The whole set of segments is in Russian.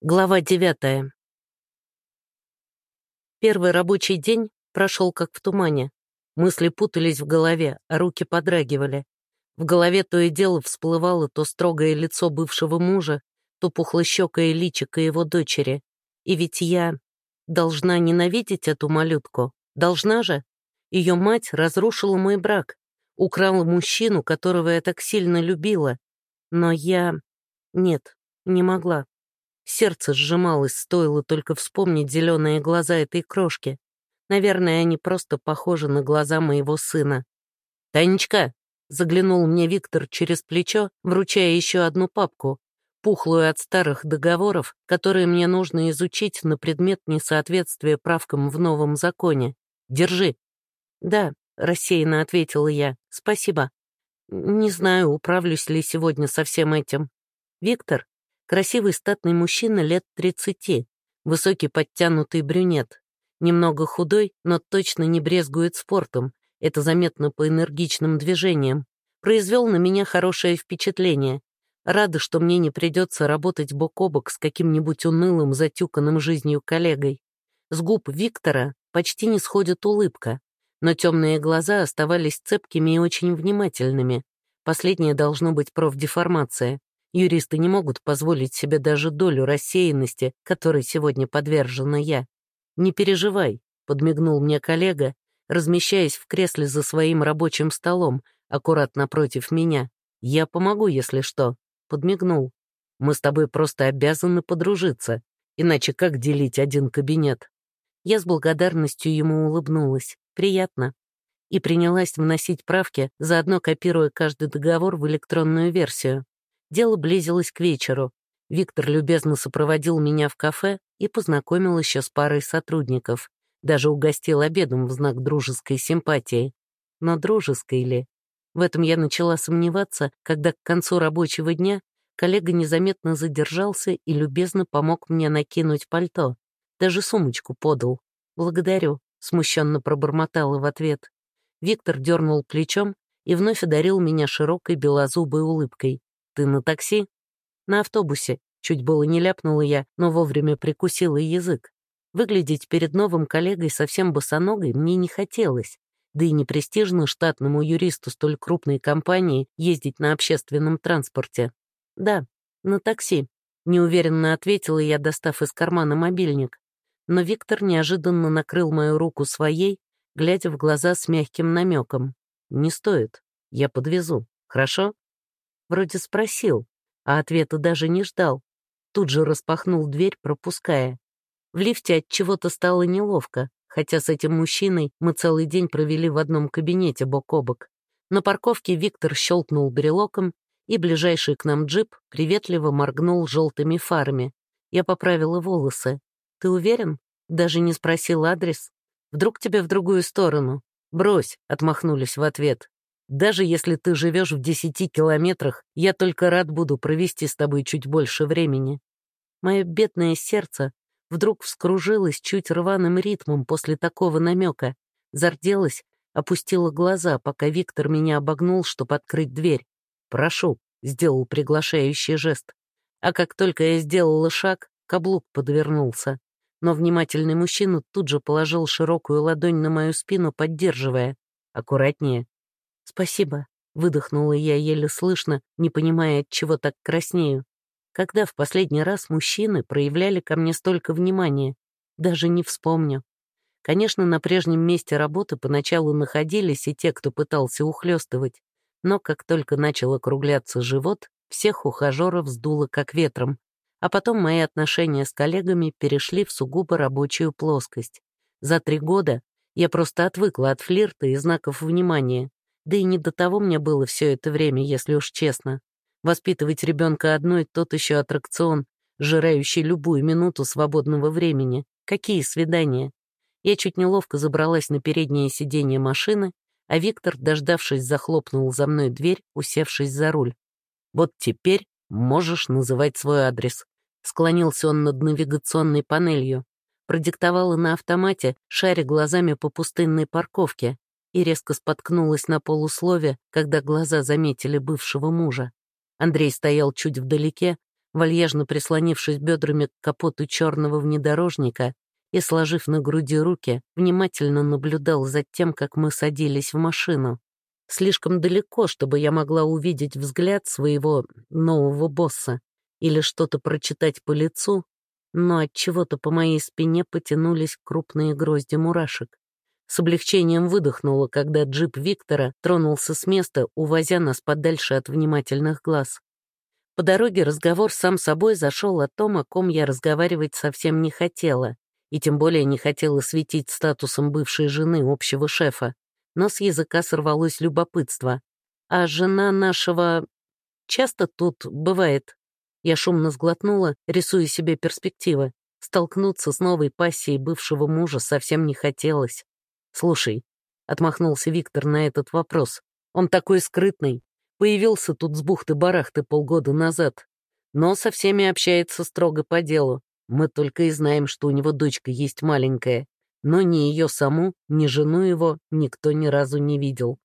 Глава девятая. Первый рабочий день прошел как в тумане. Мысли путались в голове, а руки подрагивали. В голове то и дело всплывало то строгое лицо бывшего мужа, то пухлощекое личико его дочери. И ведь я должна ненавидеть эту малютку. Должна же? Ее мать разрушила мой брак, украла мужчину, которого я так сильно любила. Но я... Нет, не могла. Сердце сжималось, стоило только вспомнить зеленые глаза этой крошки. Наверное, они просто похожи на глаза моего сына. «Танечка!» — заглянул мне Виктор через плечо, вручая еще одну папку, пухлую от старых договоров, которые мне нужно изучить на предмет несоответствия правкам в новом законе. Держи. «Да», — рассеянно ответила я, — «спасибо. Не знаю, управлюсь ли сегодня со всем этим. Виктор, Красивый статный мужчина лет 30, высокий подтянутый брюнет. Немного худой, но точно не брезгует спортом, это заметно по энергичным движениям. Произвел на меня хорошее впечатление. Рада, что мне не придется работать бок о бок с каким-нибудь унылым, затюканным жизнью коллегой. С губ Виктора почти не сходит улыбка, но темные глаза оставались цепкими и очень внимательными. Последнее должно быть профдеформация. Юристы не могут позволить себе даже долю рассеянности, которой сегодня подвержена я. «Не переживай», — подмигнул мне коллега, размещаясь в кресле за своим рабочим столом, аккуратно напротив меня. «Я помогу, если что», — подмигнул. «Мы с тобой просто обязаны подружиться, иначе как делить один кабинет?» Я с благодарностью ему улыбнулась. «Приятно» и принялась вносить правки, заодно копируя каждый договор в электронную версию. Дело близилось к вечеру. Виктор любезно сопроводил меня в кафе и познакомил еще с парой сотрудников. Даже угостил обедом в знак дружеской симпатии. Но дружеской ли? В этом я начала сомневаться, когда к концу рабочего дня коллега незаметно задержался и любезно помог мне накинуть пальто. Даже сумочку подал. «Благодарю», — смущенно пробормотала в ответ. Виктор дернул плечом и вновь одарил меня широкой белозубой улыбкой. «Ты на такси?» «На автобусе», — чуть было не ляпнула я, но вовремя прикусила язык. Выглядеть перед новым коллегой совсем босоногой мне не хотелось, да и не престижно штатному юристу столь крупной компании ездить на общественном транспорте. «Да, на такси», — неуверенно ответила я, достав из кармана мобильник. Но Виктор неожиданно накрыл мою руку своей, глядя в глаза с мягким намеком. «Не стоит. Я подвезу. Хорошо?» Вроде спросил, а ответа даже не ждал. Тут же распахнул дверь, пропуская. В лифте от чего-то стало неловко, хотя с этим мужчиной мы целый день провели в одном кабинете бок о бок. На парковке Виктор щелкнул брелоком, и ближайший к нам джип приветливо моргнул желтыми фарами. Я поправила волосы. «Ты уверен?» Даже не спросил адрес. «Вдруг тебе в другую сторону?» «Брось», — отмахнулись в ответ. Даже если ты живешь в десяти километрах, я только рад буду провести с тобой чуть больше времени. Мое бедное сердце вдруг вскружилось чуть рваным ритмом после такого намека, зарделась, опустила глаза, пока Виктор меня обогнул, чтобы открыть дверь. «Прошу», — сделал приглашающий жест. А как только я сделала шаг, каблук подвернулся. Но внимательный мужчина тут же положил широкую ладонь на мою спину, поддерживая. «Аккуратнее, «Спасибо», — выдохнула я еле слышно, не понимая, от чего так краснею. Когда в последний раз мужчины проявляли ко мне столько внимания? Даже не вспомню. Конечно, на прежнем месте работы поначалу находились и те, кто пытался ухлёстывать, но как только начал округляться живот, всех ухажеров сдуло как ветром, а потом мои отношения с коллегами перешли в сугубо рабочую плоскость. За три года я просто отвыкла от флирта и знаков внимания. Да и не до того мне было все это время, если уж честно. Воспитывать ребенка одной — тот еще аттракцион, жирающий любую минуту свободного времени. Какие свидания? Я чуть неловко забралась на переднее сиденье машины, а Виктор, дождавшись, захлопнул за мной дверь, усевшись за руль. «Вот теперь можешь называть свой адрес». Склонился он над навигационной панелью. Продиктовала на автомате, шаря глазами по пустынной парковке, и резко споткнулась на полуслове, когда глаза заметили бывшего мужа. Андрей стоял чуть вдалеке, вальяжно прислонившись бедрами к капоту черного внедорожника и, сложив на груди руки, внимательно наблюдал за тем, как мы садились в машину. Слишком далеко, чтобы я могла увидеть взгляд своего нового босса или что-то прочитать по лицу, но от чего-то по моей спине потянулись крупные грозди мурашек. С облегчением выдохнула, когда джип Виктора тронулся с места, увозя нас подальше от внимательных глаз. По дороге разговор сам собой зашел о том, о ком я разговаривать совсем не хотела, и тем более не хотела светить статусом бывшей жены общего шефа. Но с языка сорвалось любопытство. «А жена нашего... часто тут бывает?» Я шумно сглотнула, рисуя себе перспективы. Столкнуться с новой пассией бывшего мужа совсем не хотелось. «Слушай», — отмахнулся Виктор на этот вопрос, «он такой скрытный. Появился тут с бухты-барахты полгода назад. Но со всеми общается строго по делу. Мы только и знаем, что у него дочка есть маленькая. Но ни ее саму, ни жену его никто ни разу не видел».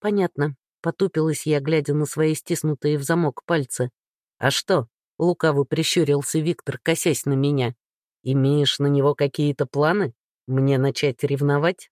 «Понятно», — потупилась я, глядя на свои стиснутые в замок пальцы. «А что?» — лукаво прищурился Виктор, косясь на меня. «Имеешь на него какие-то планы? Мне начать ревновать?»